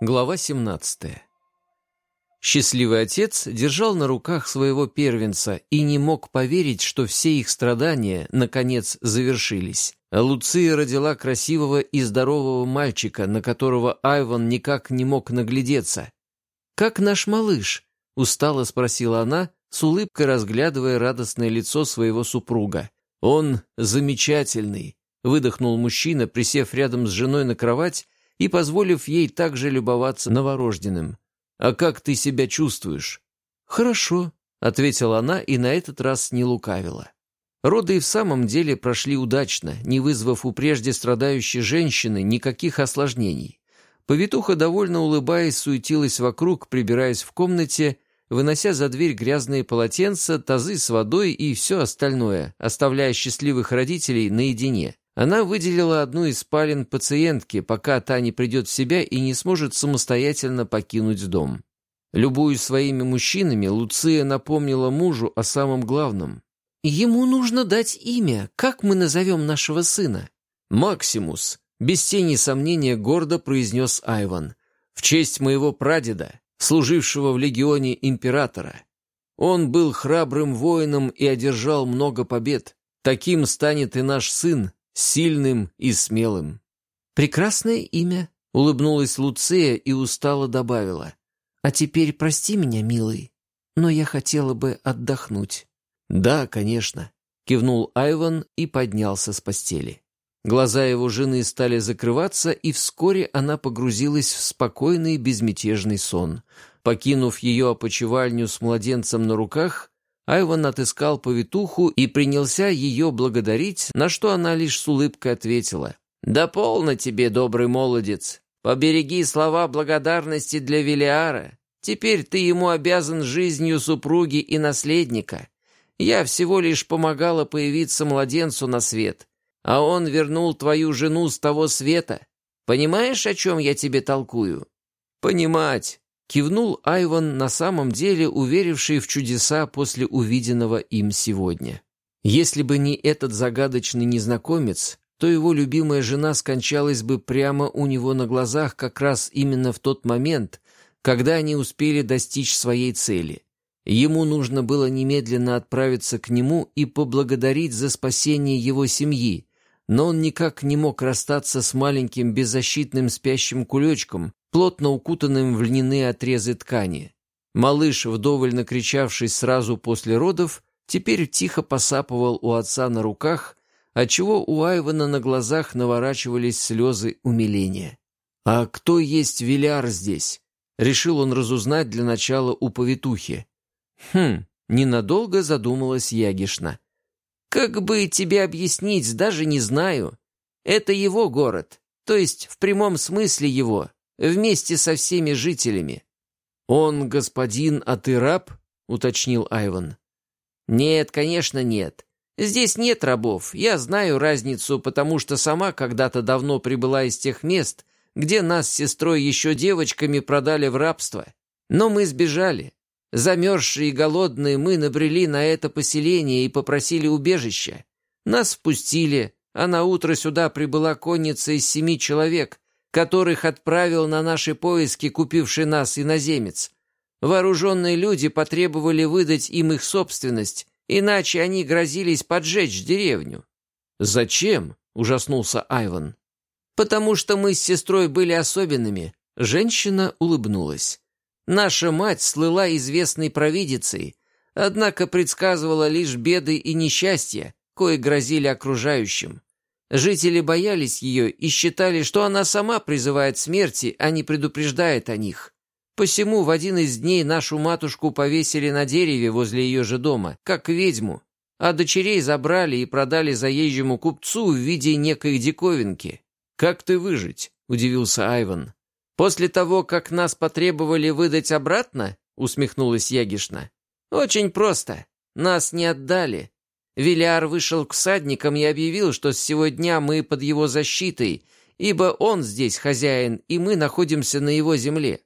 Глава 17. Счастливый отец держал на руках своего первенца и не мог поверить, что все их страдания, наконец, завершились. Луция родила красивого и здорового мальчика, на которого Айван никак не мог наглядеться. «Как наш малыш?» — устало спросила она, с улыбкой разглядывая радостное лицо своего супруга. «Он замечательный», — выдохнул мужчина, присев рядом с женой на кровать и позволив ей также любоваться новорожденным. «А как ты себя чувствуешь?» «Хорошо», — ответила она и на этот раз не лукавила. Роды и в самом деле прошли удачно, не вызвав у прежде страдающей женщины никаких осложнений. Повитуха, довольно улыбаясь, суетилась вокруг, прибираясь в комнате, вынося за дверь грязные полотенца, тазы с водой и все остальное, оставляя счастливых родителей наедине. Она выделила одну из спален пациентки, пока та не придет в себя и не сможет самостоятельно покинуть дом. Любуясь своими мужчинами, Луция напомнила мужу о самом главном. «Ему нужно дать имя. Как мы назовем нашего сына?» «Максимус», — без тени сомнения гордо произнес Айван. «В честь моего прадеда, служившего в легионе императора. Он был храбрым воином и одержал много побед. Таким станет и наш сын, сильным и смелым. «Прекрасное имя», — улыбнулась Луция и устало добавила. «А теперь прости меня, милый, но я хотела бы отдохнуть». «Да, конечно», — кивнул Айван и поднялся с постели. Глаза его жены стали закрываться, и вскоре она погрузилась в спокойный безмятежный сон. Покинув ее опочивальню с младенцем на руках, Айван отыскал повитуху и принялся ее благодарить, на что она лишь с улыбкой ответила. «Да полно тебе, добрый молодец! Побереги слова благодарности для Велиара. Теперь ты ему обязан жизнью супруги и наследника. Я всего лишь помогала появиться младенцу на свет, а он вернул твою жену с того света. Понимаешь, о чем я тебе толкую?» «Понимать!» Кивнул Айван, на самом деле уверивший в чудеса после увиденного им сегодня. Если бы не этот загадочный незнакомец, то его любимая жена скончалась бы прямо у него на глазах как раз именно в тот момент, когда они успели достичь своей цели. Ему нужно было немедленно отправиться к нему и поблагодарить за спасение его семьи, но он никак не мог расстаться с маленьким беззащитным спящим кулечком, плотно укутанным в льняные отрезы ткани. Малыш, вдоволь накричавшись сразу после родов, теперь тихо посапывал у отца на руках, отчего у Айвана на глазах наворачивались слезы умиления. «А кто есть Виляр здесь?» — решил он разузнать для начала у повитухи. «Хм, ненадолго задумалась Ягишна. «Как бы тебе объяснить, даже не знаю. Это его город, то есть в прямом смысле его вместе со всеми жителями. «Он господин, а ты раб?» — уточнил Айван. «Нет, конечно, нет. Здесь нет рабов. Я знаю разницу, потому что сама когда-то давно прибыла из тех мест, где нас с сестрой еще девочками продали в рабство. Но мы сбежали. Замерзшие и голодные мы набрели на это поселение и попросили убежища. Нас впустили, а на утро сюда прибыла конница из семи человек, которых отправил на наши поиски купивший нас иноземец. Вооруженные люди потребовали выдать им их собственность, иначе они грозились поджечь деревню. «Зачем?» — ужаснулся Айван. «Потому что мы с сестрой были особенными». Женщина улыбнулась. «Наша мать слыла известной провидицей, однако предсказывала лишь беды и несчастья, кои грозили окружающим. Жители боялись ее и считали, что она сама призывает смерти, а не предупреждает о них. Посему в один из дней нашу матушку повесили на дереве возле ее же дома, как ведьму, а дочерей забрали и продали заезжему купцу в виде некой диковинки. «Как ты выжить?» — удивился Айван. «После того, как нас потребовали выдать обратно?» — усмехнулась Ягишна. «Очень просто. Нас не отдали. Виляр вышел к всадникам и объявил, что с сего дня мы под его защитой, ибо он здесь хозяин, и мы находимся на его земле.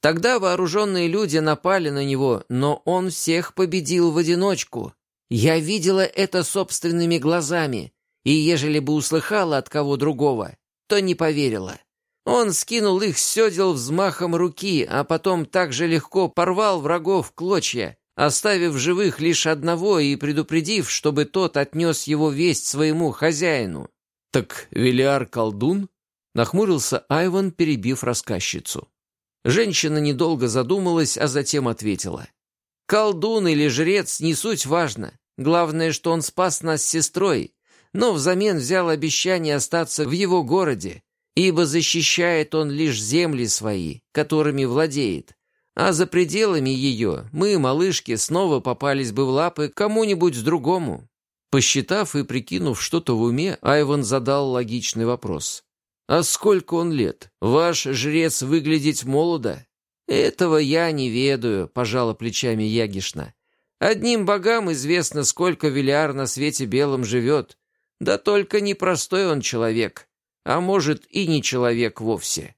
Тогда вооруженные люди напали на него, но он всех победил в одиночку. Я видела это собственными глазами, и ежели бы услыхала от кого другого, то не поверила. Он скинул их с седел взмахом руки, а потом так же легко порвал врагов клочья, оставив живых лишь одного и предупредив, чтобы тот отнес его весть своему хозяину. «Так Велиар колдун?» — нахмурился Айван, перебив рассказчицу. Женщина недолго задумалась, а затем ответила. «Колдун или жрец не суть важно. Главное, что он спас нас с сестрой, но взамен взял обещание остаться в его городе, ибо защищает он лишь земли свои, которыми владеет. А за пределами ее мы, малышки, снова попались бы в лапы кому-нибудь другому». Посчитав и прикинув что-то в уме, Айван задал логичный вопрос. «А сколько он лет? Ваш жрец выглядеть молодо?» «Этого я не ведаю», — пожала плечами Ягишна. «Одним богам известно, сколько Велиар на свете белом живет. Да только непростой он человек а может и не человек вовсе.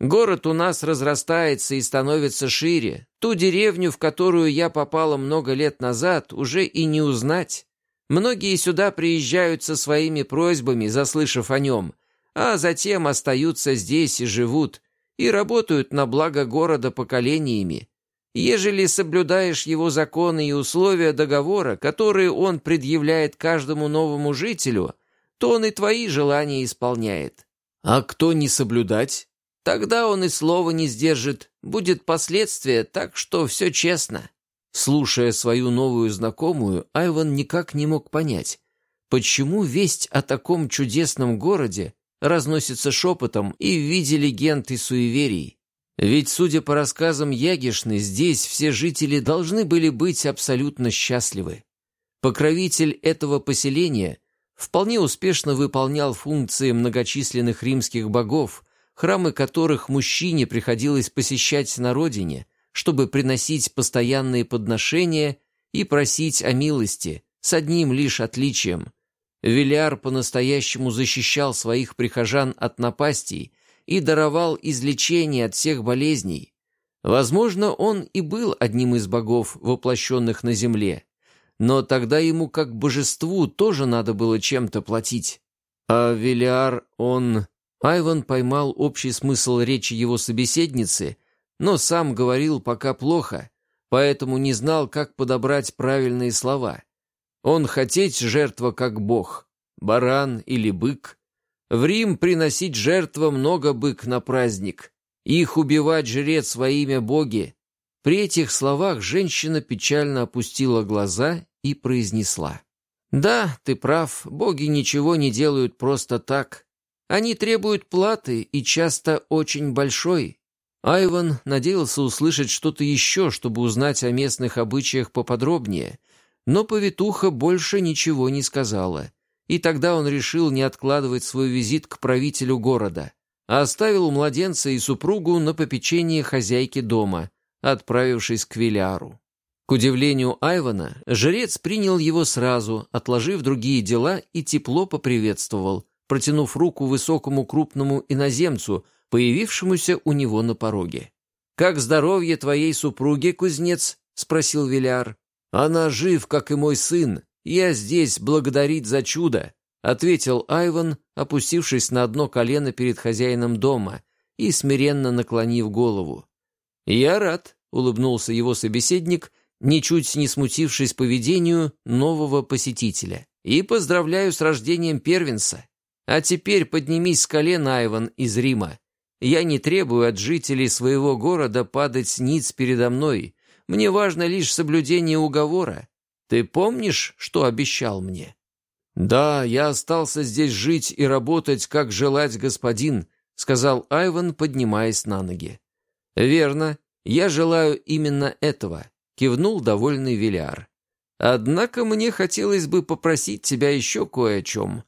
Город у нас разрастается и становится шире. Ту деревню, в которую я попала много лет назад, уже и не узнать. Многие сюда приезжают со своими просьбами, заслышав о нем, а затем остаются здесь и живут, и работают на благо города поколениями. Ежели соблюдаешь его законы и условия договора, которые он предъявляет каждому новому жителю – то он и твои желания исполняет. А кто не соблюдать? Тогда он и слова не сдержит, будет последствия, так что все честно». Слушая свою новую знакомую, Айван никак не мог понять, почему весть о таком чудесном городе разносится шепотом и в виде легенд и суеверий. Ведь, судя по рассказам Ягишны, здесь все жители должны были быть абсолютно счастливы. Покровитель этого поселения вполне успешно выполнял функции многочисленных римских богов, храмы которых мужчине приходилось посещать на родине, чтобы приносить постоянные подношения и просить о милости, с одним лишь отличием. Велиар по-настоящему защищал своих прихожан от напастей и даровал излечение от всех болезней. Возможно, он и был одним из богов, воплощенных на земле, но тогда ему как божеству тоже надо было чем-то платить. А Велиар, он... Айван поймал общий смысл речи его собеседницы, но сам говорил пока плохо, поэтому не знал, как подобрать правильные слова. Он хотеть жертва как бог, баран или бык. В Рим приносить жертва много бык на праздник. Их убивать жрец во имя боги, при этих словах женщина печально опустила глаза и произнесла. «Да, ты прав, боги ничего не делают просто так. Они требуют платы и часто очень большой». Айван надеялся услышать что-то еще, чтобы узнать о местных обычаях поподробнее, но повитуха больше ничего не сказала, и тогда он решил не откладывать свой визит к правителю города, а оставил младенца и супругу на попечение хозяйки дома, отправившись к Виляру. К удивлению Айвана, жрец принял его сразу, отложив другие дела и тепло поприветствовал, протянув руку высокому крупному иноземцу, появившемуся у него на пороге. «Как здоровье твоей супруги, кузнец?» — спросил Виляр. «Она жив, как и мой сын. Я здесь благодарить за чудо», — ответил Айван, опустившись на одно колено перед хозяином дома и смиренно наклонив голову. «Я рад», — улыбнулся его собеседник, ничуть не смутившись поведению нового посетителя. «И поздравляю с рождением первенца. А теперь поднимись с колен, Айван, из Рима. Я не требую от жителей своего города падать ниц передо мной. Мне важно лишь соблюдение уговора. Ты помнишь, что обещал мне?» «Да, я остался здесь жить и работать, как желать господин», — сказал Айван, поднимаясь на ноги. «Верно. Я желаю именно этого», — кивнул довольный Виляр. «Однако мне хотелось бы попросить тебя еще кое о чем.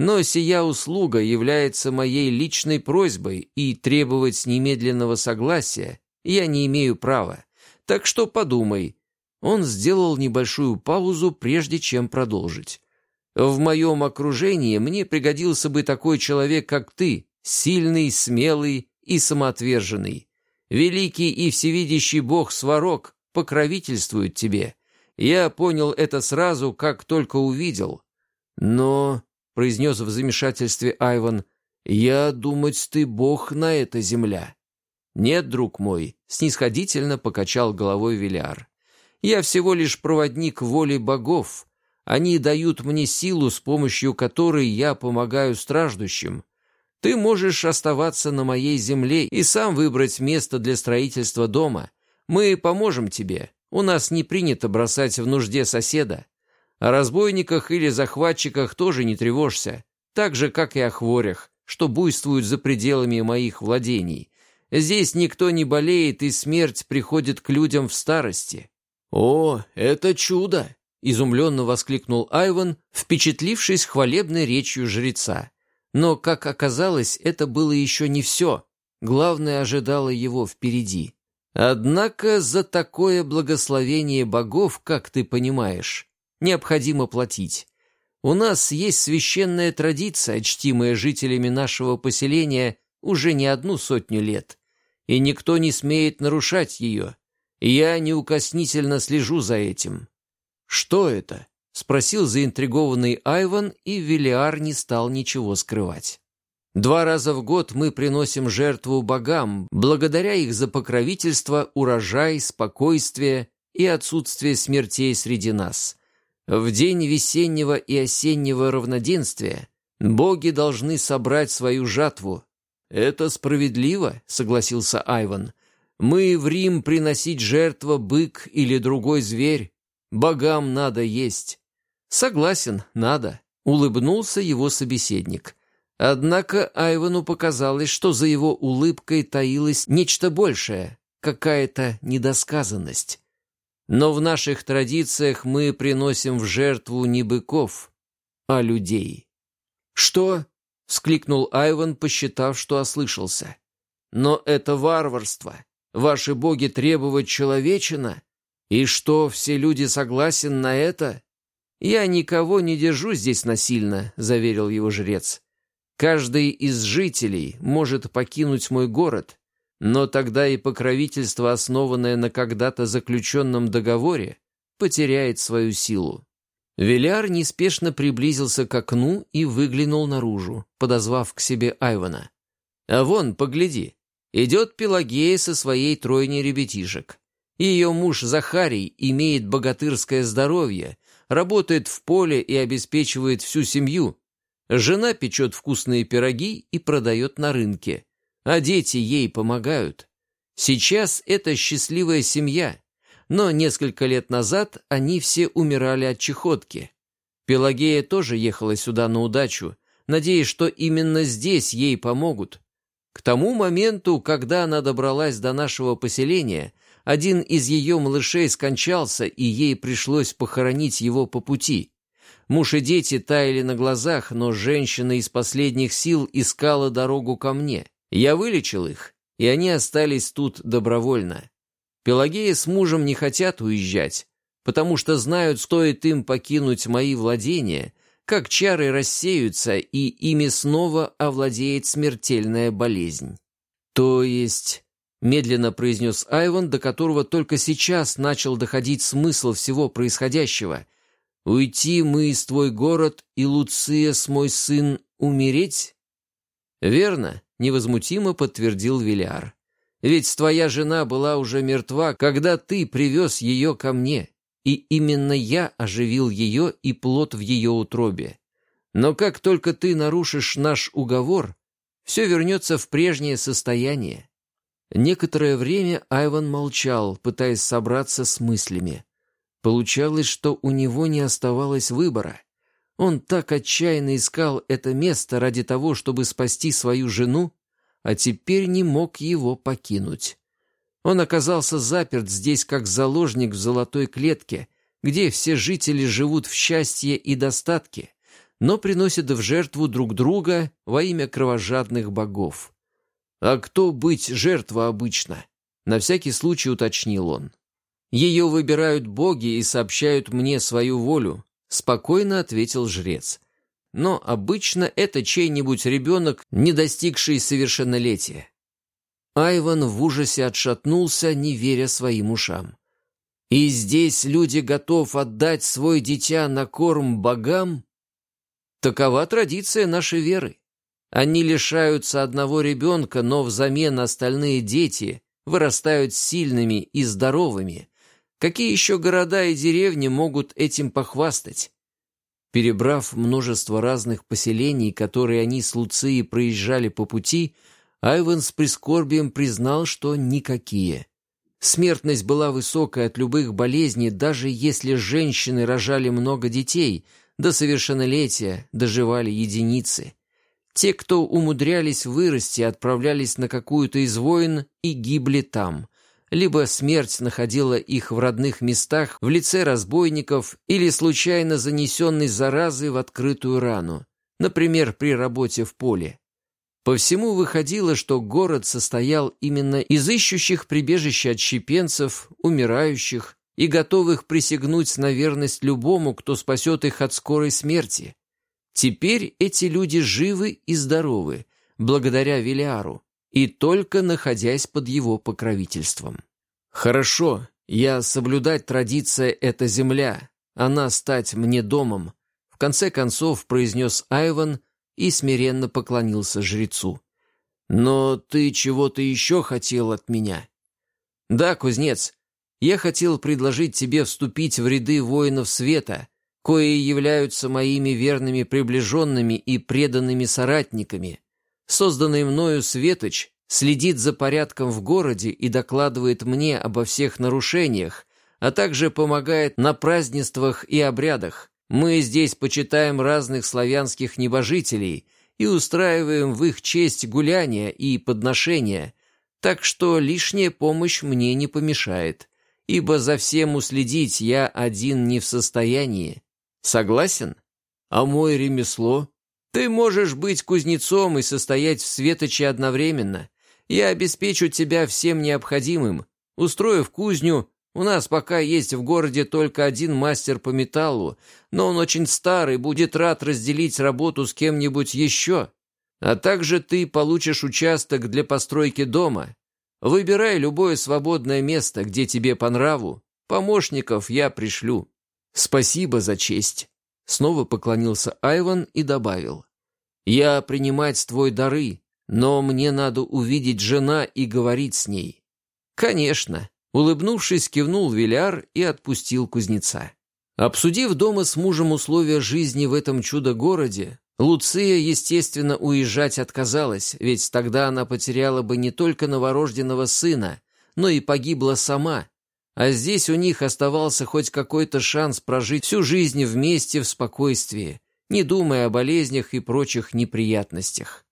Но сия услуга является моей личной просьбой, и требовать немедленного согласия я не имею права. Так что подумай». Он сделал небольшую паузу, прежде чем продолжить. «В моем окружении мне пригодился бы такой человек, как ты, сильный, смелый и самоотверженный. Великий и всевидящий бог Сварог покровительствует тебе. Я понял это сразу, как только увидел. Но, — произнес в замешательстве Айван, — «Я думать, ты бог на эта земля». «Нет, друг мой», — снисходительно покачал головой Виляр. «Я всего лишь проводник воли богов. Они дают мне силу, с помощью которой я помогаю страждущим. Ты можешь оставаться на моей земле и сам выбрать место для строительства дома. Мы поможем тебе. У нас не принято бросать в нужде соседа. О разбойниках или захватчиках тоже не тревожься, так же, как и о хворях, что буйствуют за пределами моих владений. Здесь никто не болеет, и смерть приходит к людям в старости». «О, это чудо!» — изумленно воскликнул Айван, впечатлившись хвалебной речью жреца. Но, как оказалось, это было еще не все. Главное ожидало его впереди. Однако за такое благословение богов, как ты понимаешь, необходимо платить. У нас есть священная традиция, чтимая жителями нашего поселения уже не одну сотню лет, и никто не смеет нарушать ее. Я неукоснительно слежу за этим. Что это? — спросил заинтригованный Айван, и Велиар не стал ничего скрывать. «Два раза в год мы приносим жертву богам, благодаря их за покровительство, урожай, спокойствие и отсутствие смертей среди нас. В день весеннего и осеннего равноденствия боги должны собрать свою жатву. Это справедливо, согласился Айван. Мы в Рим приносить жертва бык или другой зверь. Богам надо есть. Согласен, надо, улыбнулся его собеседник. Однако Айвану показалось, что за его улыбкой таилось нечто большее, какая-то недосказанность. Но в наших традициях мы приносим в жертву не быков, а людей. «Что?» — вскликнул Айван, посчитав, что ослышался. «Но это варварство. Ваши боги требовать человечина? И что, все люди согласен на это?» «Я никого не держу здесь насильно», — заверил его жрец. «Каждый из жителей может покинуть мой город, но тогда и покровительство, основанное на когда-то заключенном договоре, потеряет свою силу. Веляр неспешно приблизился к окну и выглянул наружу, подозвав к себе Айвана. «А вон, погляди, идет Пелагея со своей тройней ребятишек. Ее муж Захарий имеет богатырское здоровье, работает в поле и обеспечивает всю семью. Жена печет вкусные пироги и продает на рынке а дети ей помогают. Сейчас это счастливая семья, но несколько лет назад они все умирали от чехотки. Пелагея тоже ехала сюда на удачу, надеясь, что именно здесь ей помогут. К тому моменту, когда она добралась до нашего поселения, один из ее малышей скончался, и ей пришлось похоронить его по пути. Муж и дети таяли на глазах, но женщина из последних сил искала дорогу ко мне. Я вылечил их, и они остались тут добровольно. Пелагея с мужем не хотят уезжать, потому что знают, стоит им покинуть мои владения, как чары рассеются, и ими снова овладеет смертельная болезнь. То есть, медленно произнес Айван, до которого только сейчас начал доходить смысл всего происходящего, уйти мы из твой город, и Луция с мой сын умереть? Верно, невозмутимо подтвердил Виляр. «Ведь твоя жена была уже мертва, когда ты привез ее ко мне, и именно я оживил ее и плод в ее утробе. Но как только ты нарушишь наш уговор, все вернется в прежнее состояние». Некоторое время Айван молчал, пытаясь собраться с мыслями. Получалось, что у него не оставалось выбора. Он так отчаянно искал это место ради того, чтобы спасти свою жену, а теперь не мог его покинуть. Он оказался заперт здесь как заложник в золотой клетке, где все жители живут в счастье и достатке, но приносят в жертву друг друга во имя кровожадных богов. «А кто быть жертва обычно?» — на всякий случай уточнил он. «Ее выбирают боги и сообщают мне свою волю, спокойно ответил жрец. Но обычно это чей-нибудь ребенок, не достигший совершеннолетия. Айван в ужасе отшатнулся, не веря своим ушам. «И здесь люди готов отдать свой дитя на корм богам?» Такова традиция нашей веры. Они лишаются одного ребенка, но взамен остальные дети вырастают сильными и здоровыми. Какие еще города и деревни могут этим похвастать? Перебрав множество разных поселений, которые они с Луцией проезжали по пути, Айван с прискорбием признал, что никакие. Смертность была высокой от любых болезней, даже если женщины рожали много детей, до совершеннолетия доживали единицы. Те, кто умудрялись вырасти, отправлялись на какую-то из войн и гибли там. Либо смерть находила их в родных местах в лице разбойников или случайно занесенной заразы в открытую рану, например, при работе в поле. По всему выходило, что город состоял именно из ищущих прибежища отщепенцев, умирающих и готовых присягнуть на верность любому, кто спасет их от скорой смерти. Теперь эти люди живы и здоровы, благодаря Велиару, и только находясь под его покровительством. «Хорошо, я соблюдать традиция — это земля, она стать мне домом», в конце концов произнес Айван и смиренно поклонился жрецу. «Но ты чего-то еще хотел от меня?» «Да, кузнец, я хотел предложить тебе вступить в ряды воинов света, кои являются моими верными приближенными и преданными соратниками. Созданный мною Светоч следит за порядком в городе и докладывает мне обо всех нарушениях, а также помогает на празднествах и обрядах. Мы здесь почитаем разных славянских небожителей и устраиваем в их честь гуляния и подношения, так что лишняя помощь мне не помешает, ибо за всем уследить я один не в состоянии. Согласен? А мой ремесло? Ты можешь быть кузнецом и состоять в светоче одновременно. Я обеспечу тебя всем необходимым. Устроив кузню, у нас пока есть в городе только один мастер по металлу, но он очень старый, будет рад разделить работу с кем-нибудь еще. А также ты получишь участок для постройки дома. Выбирай любое свободное место, где тебе по нраву. Помощников я пришлю. «Спасибо за честь», — снова поклонился Айван и добавил. «Я принимать твой дары, но мне надо увидеть жена и говорить с ней». «Конечно», — улыбнувшись, кивнул Виляр и отпустил кузнеца. Обсудив дома с мужем условия жизни в этом чудо-городе, Луция, естественно, уезжать отказалась, ведь тогда она потеряла бы не только новорожденного сына, но и погибла сама, а здесь у них оставался хоть какой-то шанс прожить всю жизнь вместе в спокойствии, не думая о болезнях и прочих неприятностях.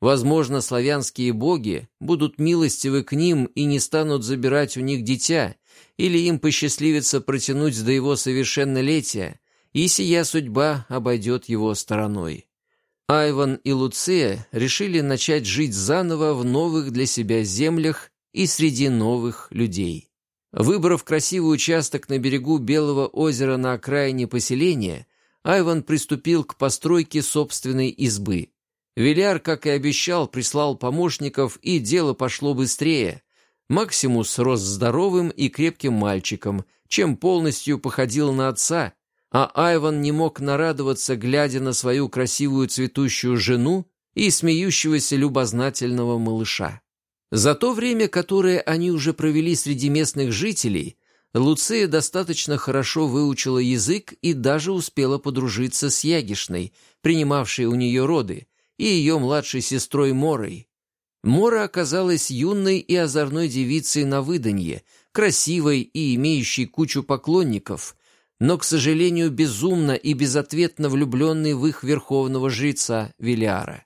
Возможно, славянские боги будут милостивы к ним и не станут забирать у них дитя, или им посчастливится протянуть до его совершеннолетия, и сия судьба обойдет его стороной. Айван и Луция решили начать жить заново в новых для себя землях и среди новых людей. Выбрав красивый участок на берегу Белого озера на окраине поселения, Айван приступил к постройке собственной избы. Виляр, как и обещал, прислал помощников, и дело пошло быстрее. Максимус рос здоровым и крепким мальчиком, чем полностью походил на отца, а Айван не мог нарадоваться, глядя на свою красивую цветущую жену и смеющегося любознательного малыша. За то время, которое они уже провели среди местных жителей, Луция достаточно хорошо выучила язык и даже успела подружиться с Ягишной, принимавшей у нее роды, и ее младшей сестрой Морой. Мора оказалась юной и озорной девицей на выданье, красивой и имеющей кучу поклонников, но, к сожалению, безумно и безответно влюбленной в их верховного жреца Велиара.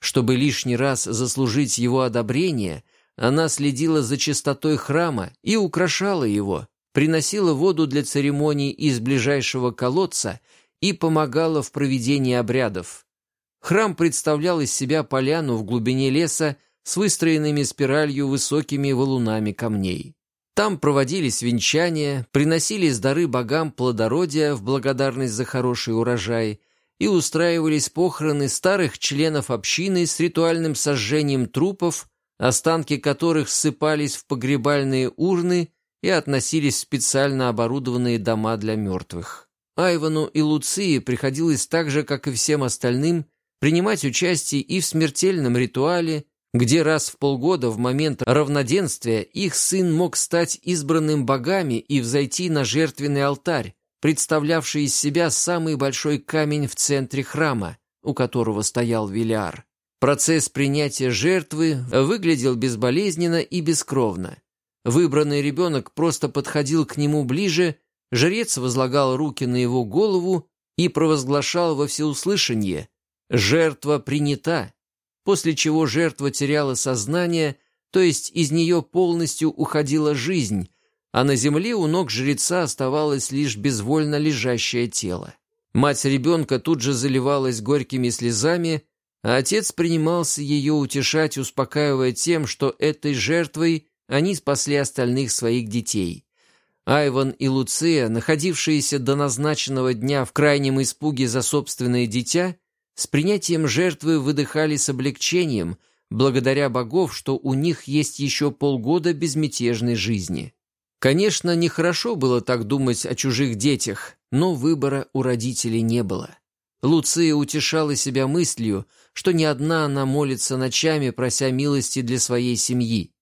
Чтобы лишний раз заслужить его одобрение, она следила за чистотой храма и украшала его, приносила воду для церемоний из ближайшего колодца и помогала в проведении обрядов. Храм представлял из себя поляну в глубине леса с выстроенными спиралью высокими валунами камней. Там проводились венчания, приносились дары богам плодородия в благодарность за хороший урожай – и устраивались похороны старых членов общины с ритуальным сожжением трупов, останки которых ссыпались в погребальные урны и относились в специально оборудованные дома для мертвых. Айвану и Луции приходилось так же, как и всем остальным, принимать участие и в смертельном ритуале, где раз в полгода в момент равноденствия их сын мог стать избранным богами и взойти на жертвенный алтарь, представлявший из себя самый большой камень в центре храма, у которого стоял Виляр. Процесс принятия жертвы выглядел безболезненно и бескровно. Выбранный ребенок просто подходил к нему ближе, жрец возлагал руки на его голову и провозглашал во всеуслышание «Жертва принята», после чего жертва теряла сознание, то есть из нее полностью уходила жизнь, а на земле у ног жреца оставалось лишь безвольно лежащее тело. Мать ребенка тут же заливалась горькими слезами, а отец принимался ее утешать, успокаивая тем, что этой жертвой они спасли остальных своих детей. Айван и Луция, находившиеся до назначенного дня в крайнем испуге за собственное дитя, с принятием жертвы выдыхали с облегчением, благодаря богов, что у них есть еще полгода безмятежной жизни. Конечно, нехорошо было так думать о чужих детях, но выбора у родителей не было. Луция утешала себя мыслью, что не одна она молится ночами, прося милости для своей семьи.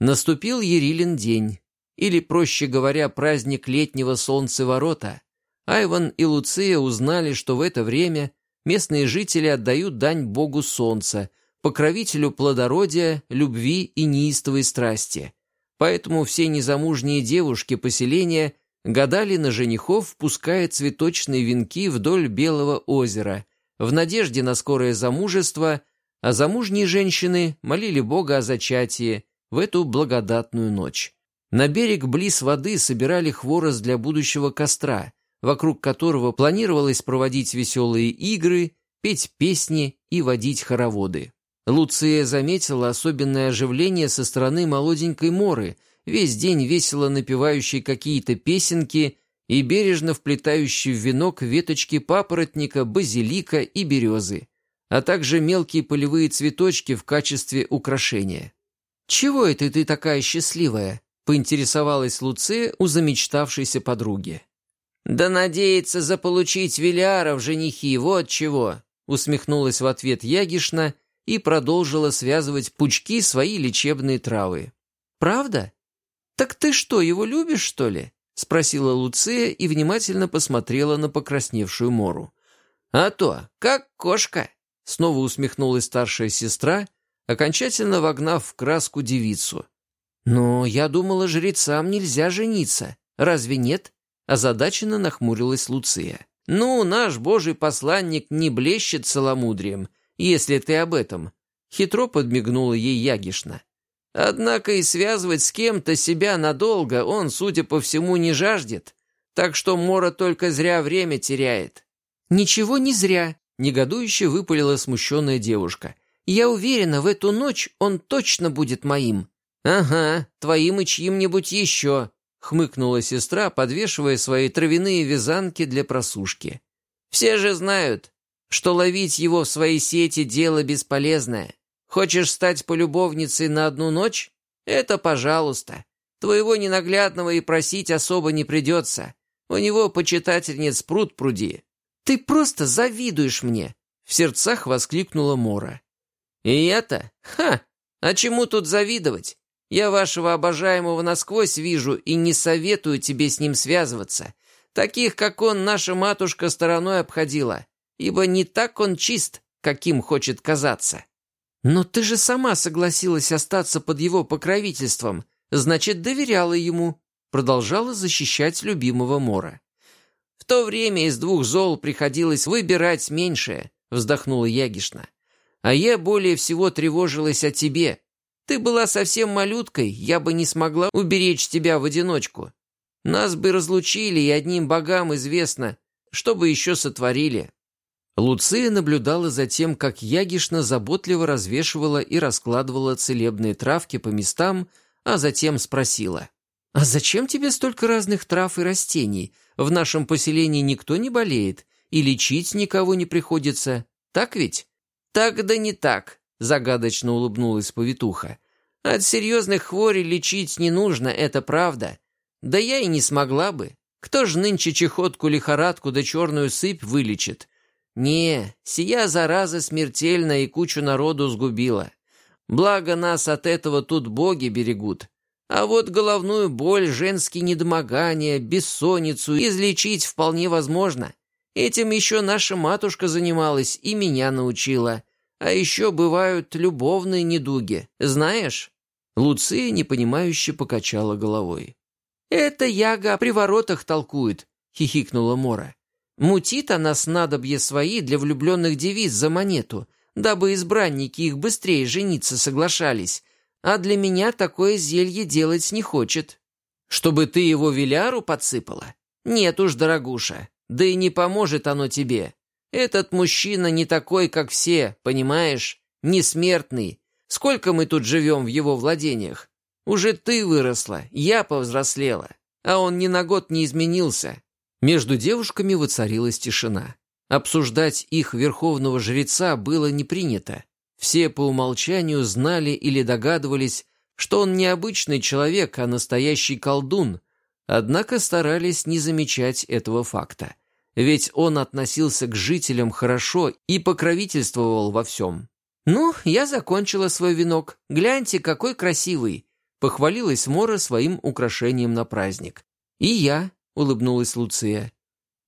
Наступил Ерилин день, или, проще говоря, праздник летнего солнцеворота. Айван и Луция узнали, что в это время местные жители отдают дань богу солнца, покровителю плодородия, любви и неистовой страсти. Поэтому все незамужние девушки поселения гадали на женихов, пуская цветочные венки вдоль Белого озера, в надежде на скорое замужество, а замужние женщины молили Бога о зачатии в эту благодатную ночь. На берег близ воды собирали хворост для будущего костра, вокруг которого планировалось проводить веселые игры, петь песни и водить хороводы. Луция заметила особенное оживление со стороны молоденькой Моры, весь день весело напевающей какие-то песенки и бережно вплетающий в венок веточки папоротника, базилика и березы, а также мелкие полевые цветочки в качестве украшения. «Чего это ты такая счастливая?» — поинтересовалась Луция у замечтавшейся подруги. «Да надеется заполучить Велиара в женихи, вот чего!» — усмехнулась в ответ Ягишна и продолжила связывать пучки свои лечебные травы. «Правда? Так ты что, его любишь, что ли?» — спросила Луция и внимательно посмотрела на покрасневшую Мору. «А то, как кошка!» — снова усмехнулась старшая сестра, окончательно вогнав в краску девицу. «Но я думала, жрецам нельзя жениться. Разве нет?» — озадаченно нахмурилась Луция. «Ну, наш божий посланник не блещет целомудрием, если ты об этом», — хитро подмигнула ей Ягишна. Однако и связывать с кем-то себя надолго он, судя по всему, не жаждет, так что Мора только зря время теряет. «Ничего не зря», — негодующе выпалила смущенная девушка. «Я уверена, в эту ночь он точно будет моим». «Ага, твоим и чьим-нибудь еще», — хмыкнула сестра, подвешивая свои травяные вязанки для просушки. «Все же знают, что ловить его в свои сети — дело бесполезное. Хочешь стать полюбовницей на одну ночь? Это пожалуйста. Твоего ненаглядного и просить особо не придется. У него почитательниц пруд пруди. Ты просто завидуешь мне!» В сердцах воскликнула Мора. «И это? Ха! А чему тут завидовать? Я вашего обожаемого насквозь вижу и не советую тебе с ним связываться. Таких, как он, наша матушка стороной обходила, ибо не так он чист, каким хочет казаться». «Но ты же сама согласилась остаться под его покровительством, значит, доверяла ему», продолжала защищать любимого Мора. «В то время из двух зол приходилось выбирать меньшее», вздохнула Ягишна. «А я более всего тревожилась о тебе. Ты была совсем малюткой, я бы не смогла уберечь тебя в одиночку. Нас бы разлучили, и одним богам известно, что бы еще сотворили». Луция наблюдала за тем, как Ягишна заботливо развешивала и раскладывала целебные травки по местам, а затем спросила. «А зачем тебе столько разных трав и растений? В нашем поселении никто не болеет, и лечить никого не приходится. Так ведь?» «Так да не так», — загадочно улыбнулась повитуха. «От серьезных хворей лечить не нужно, это правда. Да я и не смогла бы. Кто ж нынче чехотку, лихорадку да черную сыпь вылечит? Не, сия зараза смертельна и кучу народу сгубила. Благо нас от этого тут боги берегут. А вот головную боль, женские недомогания, бессонницу излечить вполне возможно. Этим еще наша матушка занималась и меня научила. А еще бывают любовные недуги, знаешь?» Луция непонимающе покачала головой. «Это Яга о приворотах толкует», — хихикнула Мора. «Мутит она снадобье свои для влюбленных девиц за монету, дабы избранники их быстрее жениться соглашались, а для меня такое зелье делать не хочет. Чтобы ты его Виляру подсыпала? Нет уж, дорогуша, да и не поможет оно тебе. Этот мужчина не такой, как все, понимаешь? Не смертный. Сколько мы тут живем в его владениях? Уже ты выросла, я повзрослела, а он ни на год не изменился». Между девушками воцарилась тишина. Обсуждать их верховного жреца было не принято. Все по умолчанию знали или догадывались, что он не обычный человек, а настоящий колдун, однако старались не замечать этого факта. Ведь он относился к жителям хорошо и покровительствовал во всем. «Ну, я закончила свой венок. Гляньте, какой красивый!» Похвалилась Мора своим украшением на праздник. «И я», — улыбнулась Луция.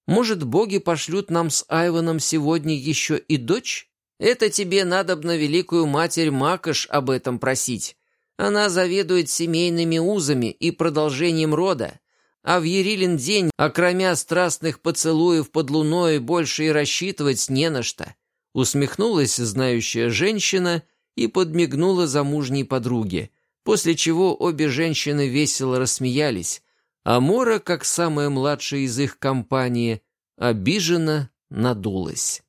«Может, боги пошлют нам с Айваном сегодня еще и дочь? Это тебе надобно великую матерь Макаш об этом просить. Она заведует семейными узами и продолжением рода, а в Ерилин день, окромя страстных поцелуев под луной, больше и рассчитывать не на что». Усмехнулась знающая женщина и подмигнула замужней подруге, после чего обе женщины весело рассмеялись, а Мора, как самая младшая из их компании, обиженно надулась.